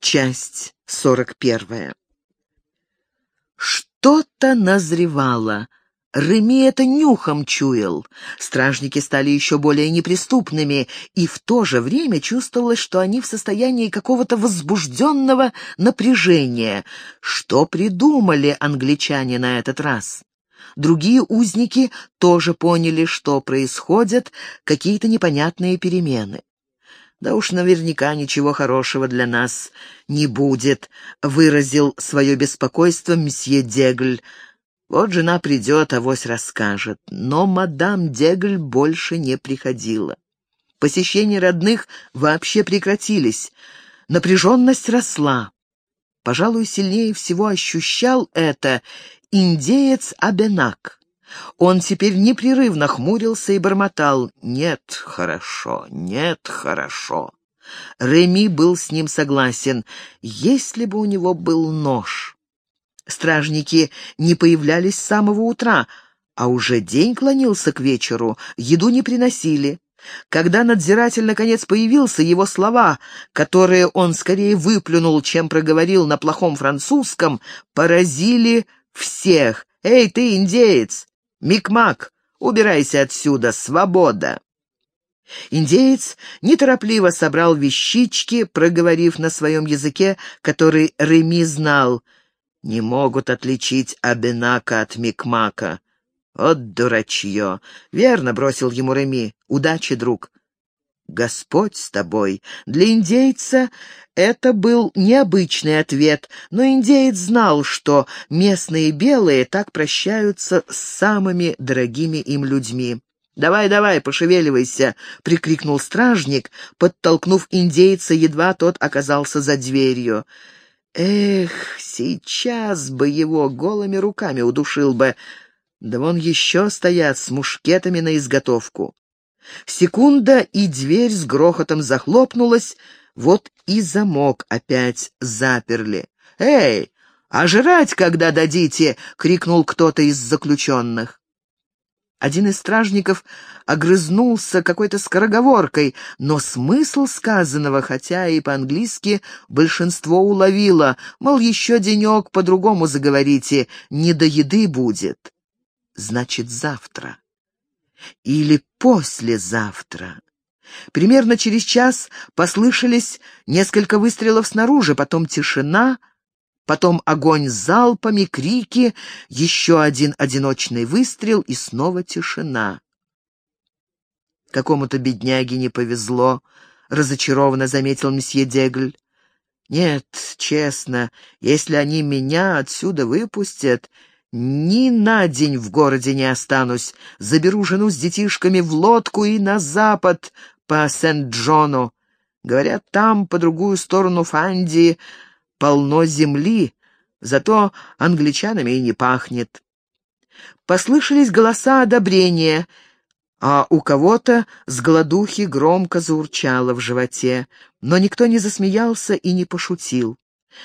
Часть сорок первая. Что-то назревало. Реми это нюхом чуял. Стражники стали еще более неприступными, и в то же время чувствовалось, что они в состоянии какого-то возбужденного напряжения. Что придумали англичане на этот раз? Другие узники тоже поняли, что происходят какие-то непонятные перемены. «Да уж наверняка ничего хорошего для нас не будет», — выразил свое беспокойство месье Дегль. «Вот жена придет, авось расскажет». Но мадам Дегль больше не приходила. Посещения родных вообще прекратились. Напряженность росла. Пожалуй, сильнее всего ощущал это индеец Абенак. Он теперь непрерывно хмурился и бормотал «Нет, хорошо, нет, хорошо». Реми был с ним согласен, если бы у него был нож. Стражники не появлялись с самого утра, а уже день клонился к вечеру, еду не приносили. Когда надзиратель наконец появился, его слова, которые он скорее выплюнул, чем проговорил на плохом французском, поразили всех. «Эй, ты, индеец! Микмак, убирайся отсюда, свобода!» Индеец неторопливо собрал вещички, проговорив на своем языке, который Реми знал. Не могут отличить Абенака от Микмака. «Вот дурачье!» — верно бросил ему Реми. «Удачи, друг!» «Господь с тобой!» Для индейца это был необычный ответ, но индеец знал, что местные белые так прощаются с самыми дорогими им людьми. «Давай, давай, пошевеливайся!» — прикрикнул стражник, подтолкнув индейца, едва тот оказался за дверью. «Эх, сейчас бы его голыми руками удушил бы!» Да вон еще стоят с мушкетами на изготовку. Секунда, и дверь с грохотом захлопнулась, вот и замок опять заперли. «Эй, а жрать когда дадите?» — крикнул кто-то из заключенных. Один из стражников огрызнулся какой-то скороговоркой, но смысл сказанного, хотя и по-английски, большинство уловило, мол, еще денек по-другому заговорите, не до еды будет. Значит, завтра. Или послезавтра. Примерно через час послышались несколько выстрелов снаружи, потом тишина, потом огонь с залпами, крики, еще один одиночный выстрел и снова тишина. Какому-то бедняге не повезло, разочарованно заметил месье Дегль. Нет, честно, если они меня отсюда выпустят, ни на день в городе не останусь. Заберу жену с детишками в лодку и на запад, по Сент-Джону. Говорят, там, по другую сторону Фанди, полно земли, зато англичанами и не пахнет. Послышались голоса одобрения, а у кого-то с голодухи громко заурчало в животе, но никто не засмеялся и не пошутил.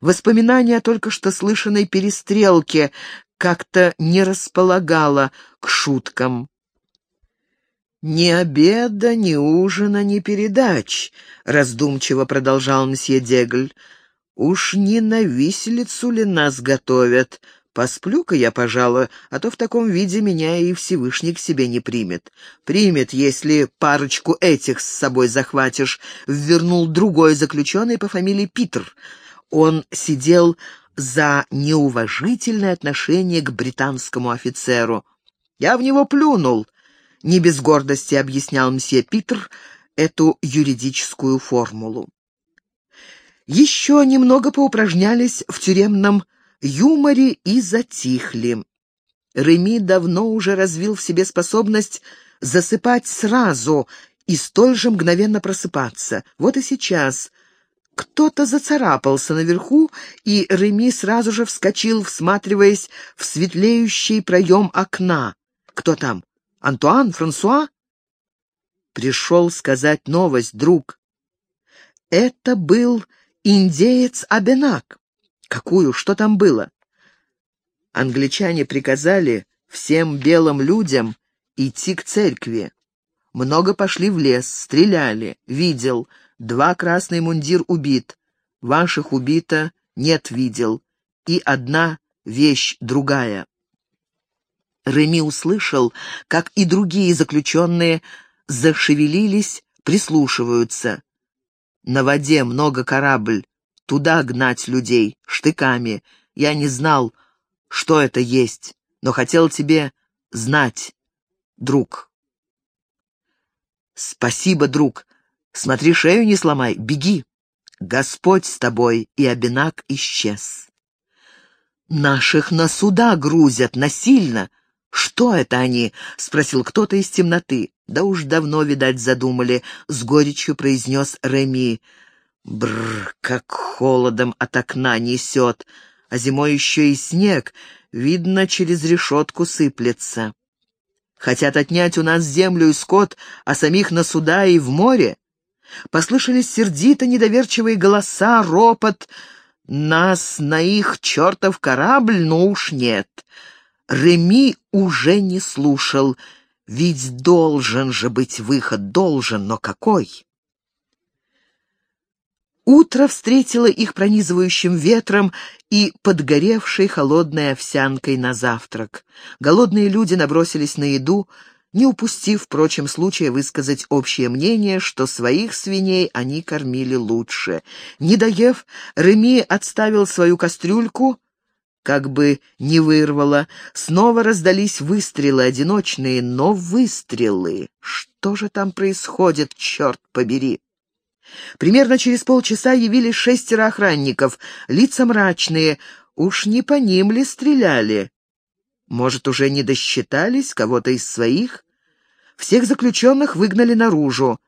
Воспоминания о только что слышанной перестрелке как-то не располагало к шуткам. «Ни обеда, ни ужина, ни передач», — раздумчиво продолжал мсье Дегль. «Уж не на виселицу ли нас готовят? Посплю-ка я, пожалуй, а то в таком виде меня и Всевышний к себе не примет. Примет, если парочку этих с собой захватишь», — ввернул другой заключенный по фамилии Питер. Он сидел за неуважительное отношение к британскому офицеру. «Я в него плюнул», не без гордости объяснял мсье Питер эту юридическую формулу. Еще немного поупражнялись в тюремном юморе и затихли. Реми давно уже развил в себе способность засыпать сразу и столь же мгновенно просыпаться. Вот и сейчас кто-то зацарапался наверху, и Реми сразу же вскочил, всматриваясь в светлеющий проем окна. «Кто там? Антуан? Франсуа?» Пришел сказать новость, друг. Это был индеец Абенак. Какую? Что там было? Англичане приказали всем белым людям идти к церкви. Много пошли в лес, стреляли. Видел. Два красный мундир убит. Ваших убито, нет видел. И одна вещь другая. Реми услышал, как и другие заключенные зашевелились, прислушиваются. На воде много корабль, туда гнать людей, штыками. Я не знал, что это есть, но хотел тебе знать, друг. Спасибо, друг. Смотри, шею не сломай, беги. Господь с тобой, и Абинак исчез. Наших на суда грузят насильно. Что это они? — спросил кто-то из темноты. Да уж давно, видать, задумали, — с горечью произнес Реми. Бррр, как холодом от окна несет, а зимой еще и снег, видно, через решетку сыплется. Хотят отнять у нас землю и скот, а самих на суда и в море. Послышались сердито недоверчивые голоса, ропот. Нас на их чертов корабль, ну уж нет. Реми уже не слушал, ведь должен же быть выход, должен, но какой? Утро встретило их пронизывающим ветром и подгоревшей холодной овсянкой на завтрак. Голодные люди набросились на еду, не упустив, впрочем, случая высказать общее мнение, что своих свиней они кормили лучше. Не доев, Реми отставил свою кастрюльку, как бы не вырвало. Снова раздались выстрелы, одиночные, но выстрелы. Что же там происходит, черт побери? Примерно через полчаса явились шестеро охранников, лица мрачные. Уж не по ним ли стреляли? Может, уже не досчитались кого-то из своих? Всех заключенных выгнали наружу.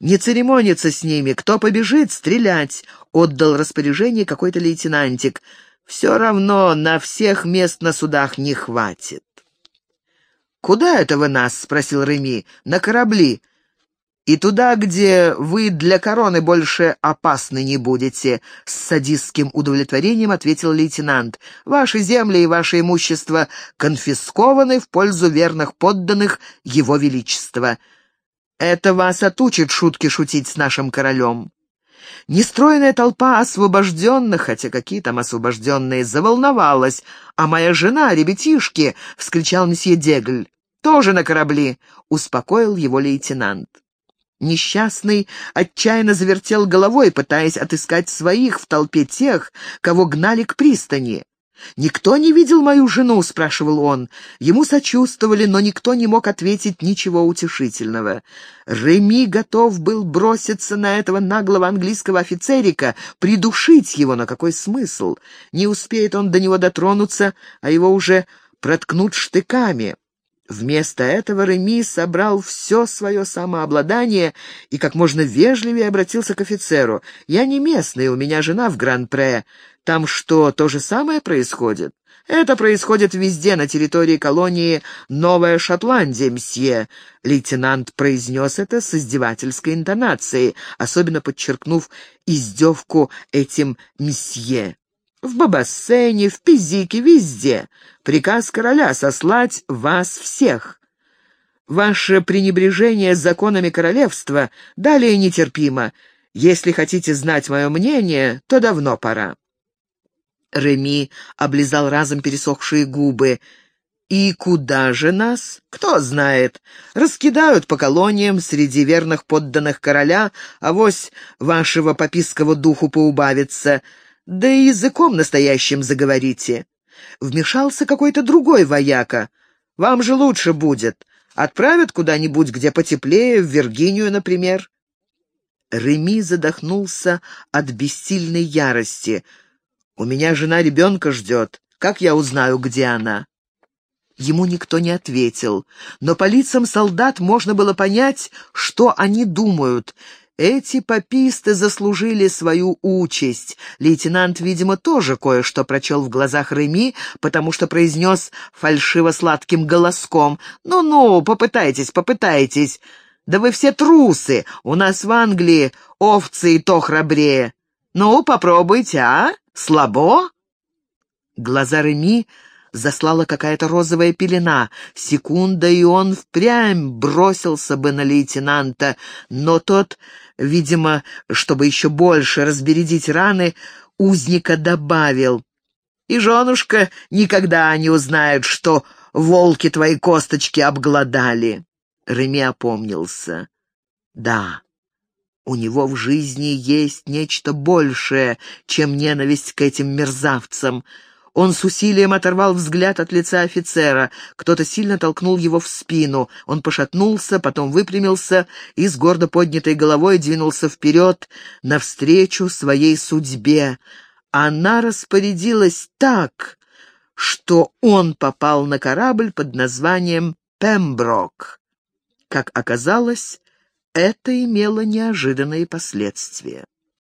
«Не церемониться с ними, кто побежит, стрелять!» — отдал распоряжение какой-то лейтенантик. «Все равно на всех мест на судах не хватит». «Куда это вы нас?» — спросил Реми. «На корабли. И туда, где вы для короны больше опасны не будете, с садистским удовлетворением ответил лейтенант. Ваши земли и ваше имущество конфискованы в пользу верных подданных его величества. Это вас отучит шутки шутить с нашим королем. Нестроенная толпа освобожденных, хотя какие там освобожденные, заволновалась, а моя жена, ребятишки, — вскричал месье Дегль, — тоже на корабли, — успокоил его лейтенант. Несчастный отчаянно завертел головой, пытаясь отыскать своих в толпе тех, кого гнали к пристани. «Никто не видел мою жену?» — спрашивал он. Ему сочувствовали, но никто не мог ответить ничего утешительного. Реми готов был броситься на этого наглого английского офицерика, придушить его, но какой смысл? Не успеет он до него дотронуться, а его уже проткнут штыками. Вместо этого Реми собрал все свое самообладание и как можно вежливее обратился к офицеру. «Я не местный, у меня жена в Гран-Пре. Там что, то же самое происходит?» «Это происходит везде на территории колонии Новая Шотландия, мсье», — лейтенант произнес это с издевательской интонацией, особенно подчеркнув издевку этим «мсье». В Бабассене, в Пизике, везде. Приказ короля сослать вас всех. Ваше пренебрежение законами королевства далее нетерпимо. Если хотите знать мое мнение, то давно пора». Реми облизал разом пересохшие губы. «И куда же нас? Кто знает. Раскидают по колониям среди верных подданных короля, а вось вашего попиского духу поубавится». Да и языком настоящим заговорите. Вмешался какой-то другой вояка. Вам же лучше будет. Отправят куда-нибудь, где потеплее, в Виргинию, например. Реми задохнулся от бессильной ярости. «У меня жена ребенка ждет. Как я узнаю, где она?» Ему никто не ответил, но по лицам солдат можно было понять, что они думают. Эти пописты заслужили свою участь. Лейтенант, видимо, тоже кое-что прочел в глазах Реми, потому что произнес фальшиво-сладким голоском. «Ну-ну, попытайтесь, попытайтесь. Да вы все трусы. У нас в Англии овцы и то храбрее. Ну, попробуйте, а? Слабо?» Глаза Реми заслала какая-то розовая пелена. Секунда, и он впрямь бросился бы на лейтенанта, но тот, видимо, чтобы еще больше разбередить раны, узника добавил. «И женушка никогда не узнает, что волки твои косточки обглодали». Реми опомнился. «Да, у него в жизни есть нечто большее, чем ненависть к этим мерзавцам». Он с усилием оторвал взгляд от лица офицера. Кто-то сильно толкнул его в спину. Он пошатнулся, потом выпрямился и с гордо поднятой головой двинулся вперед, навстречу своей судьбе. Она распорядилась так, что он попал на корабль под названием «Пемброк». Как оказалось, это имело неожиданные последствия.